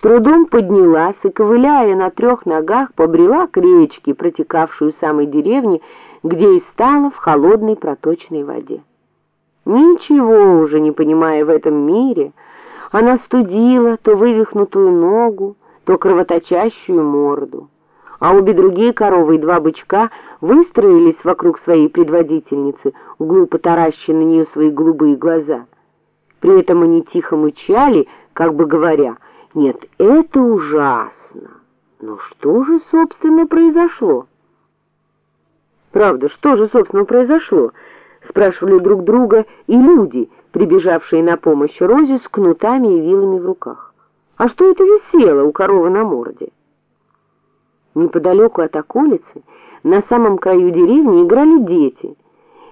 с трудом поднялась и, ковыляя на трех ногах, побрела к речке, протекавшую в самой деревне, где и стала в холодной проточной воде. Ничего уже не понимая в этом мире, она студила то вывихнутую ногу, то кровоточащую морду. А обе другие коровы и два бычка выстроились вокруг своей предводительницы, глупо тараща на нее свои голубые глаза. При этом они тихо мычали, как бы говоря, «Нет, это ужасно! Но что же, собственно, произошло?» «Правда, что же, собственно, произошло?» спрашивали друг друга и люди, прибежавшие на помощь Розе с кнутами и вилами в руках. А что это висело у коровы на морде? Неподалеку от околицы, на самом краю деревни, играли дети.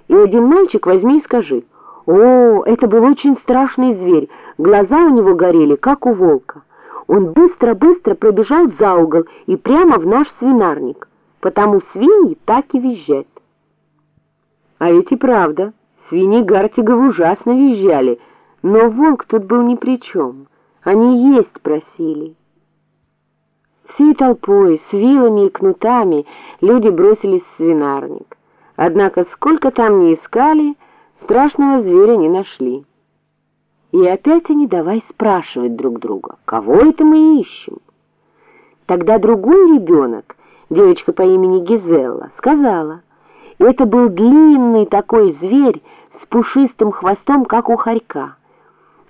И один мальчик возьми и скажи, «О, это был очень страшный зверь, глаза у него горели, как у волка. Он быстро-быстро пробежал за угол и прямо в наш свинарник, потому свиньи так и визжат». А ведь и правда, свиньи Гартигова ужасно визжали, но волк тут был ни при чем, они есть просили. Всей толпой, с вилами и кнутами люди бросились в свинарник. Однако сколько там ни искали, страшного зверя не нашли. И опять они давай спрашивать друг друга, кого это мы ищем. Тогда другой ребенок, девочка по имени Гизелла, сказала — это был длинный такой зверь с пушистым хвостом, как у хорька.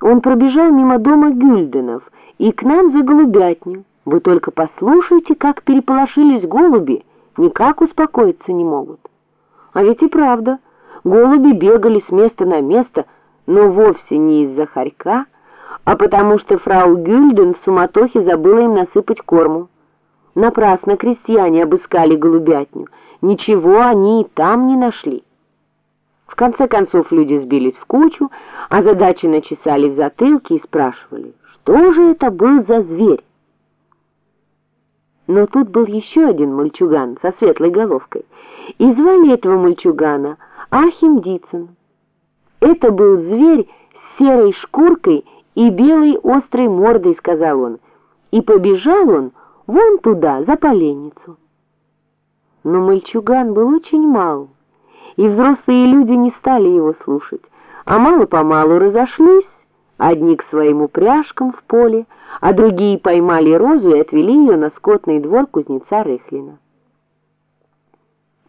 Он пробежал мимо дома Гюльденов и к нам за голубятню. Вы только послушайте, как переполошились голуби, никак успокоиться не могут. А ведь и правда, голуби бегали с места на место, но вовсе не из-за хорька, а потому что фрау Гюльден в суматохе забыла им насыпать корму. Напрасно крестьяне обыскали голубятню, ничего они и там не нашли. В конце концов люди сбились в кучу, а задачи начесали в затылке и спрашивали, что же это был за зверь? Но тут был еще один мальчуган со светлой головкой, и звали этого мальчугана Ахим Дицин. Это был зверь с серой шкуркой и белой острой мордой, сказал он, и побежал он вон туда, за поленницу. Но мальчуган был очень мал, и взрослые люди не стали его слушать, а мало-помалу разошлись, одни к своим упряжкам в поле, а другие поймали розу и отвели ее на скотный двор кузнеца Рыхлина.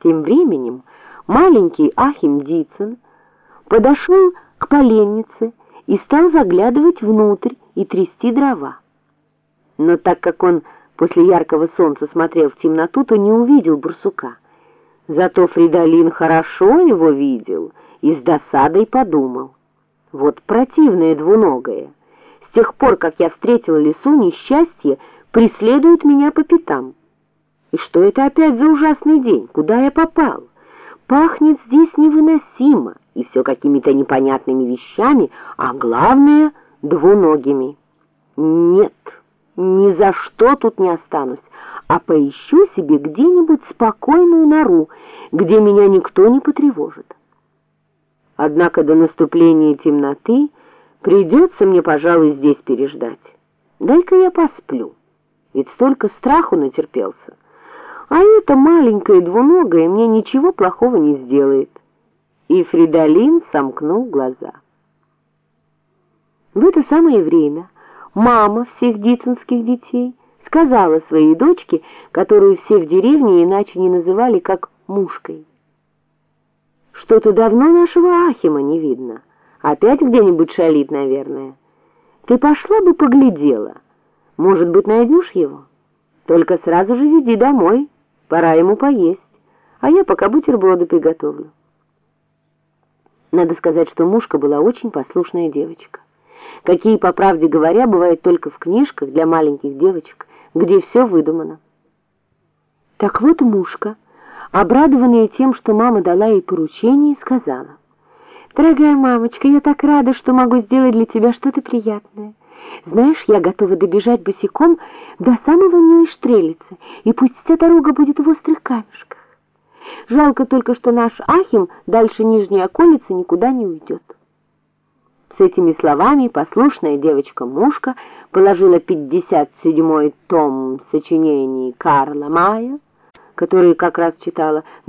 Тем временем маленький Ахим Дицин подошел к поленнице и стал заглядывать внутрь и трясти дрова. Но так как он после яркого солнца смотрел в темноту, то не увидел барсука. Зато Фридолин хорошо его видел и с досадой подумал. Вот противное двуногое. С тех пор, как я встретил лесу, несчастье преследует меня по пятам. И что это опять за ужасный день? Куда я попал? Пахнет здесь невыносимо, и все какими-то непонятными вещами, а главное — двуногими. Нет ни за что тут не останусь, а поищу себе где-нибудь спокойную нору, где меня никто не потревожит. Однако до наступления темноты придется мне, пожалуй, здесь переждать. Дай-ка я посплю, ведь столько страху натерпелся. А эта маленькая двуногая мне ничего плохого не сделает. И Фридолин сомкнул глаза. В это самое время мама всех дицинских детей, сказала своей дочке, которую все в деревне иначе не называли, как мушкой. «Что-то давно нашего Ахима не видно. Опять где-нибудь шалит, наверное. Ты пошла бы поглядела. Может быть, найдешь его? Только сразу же веди домой, пора ему поесть, а я пока бутерброды приготовлю». Надо сказать, что мушка была очень послушная девочка какие, по правде говоря, бывают только в книжках для маленьких девочек, где все выдумано. Так вот мушка, обрадованная тем, что мама дала ей поручение, сказала, «Дорогая мамочка, я так рада, что могу сделать для тебя что-то приятное. Знаешь, я готова добежать босиком до самого Нейштрелицы, и пусть вся дорога будет в острых камешках. Жалко только, что наш Ахим дальше нижней околицы никуда не уйдет». С этими словами послушная девочка-мушка положила 57-й том сочинений Карла Мая, который как раз читала,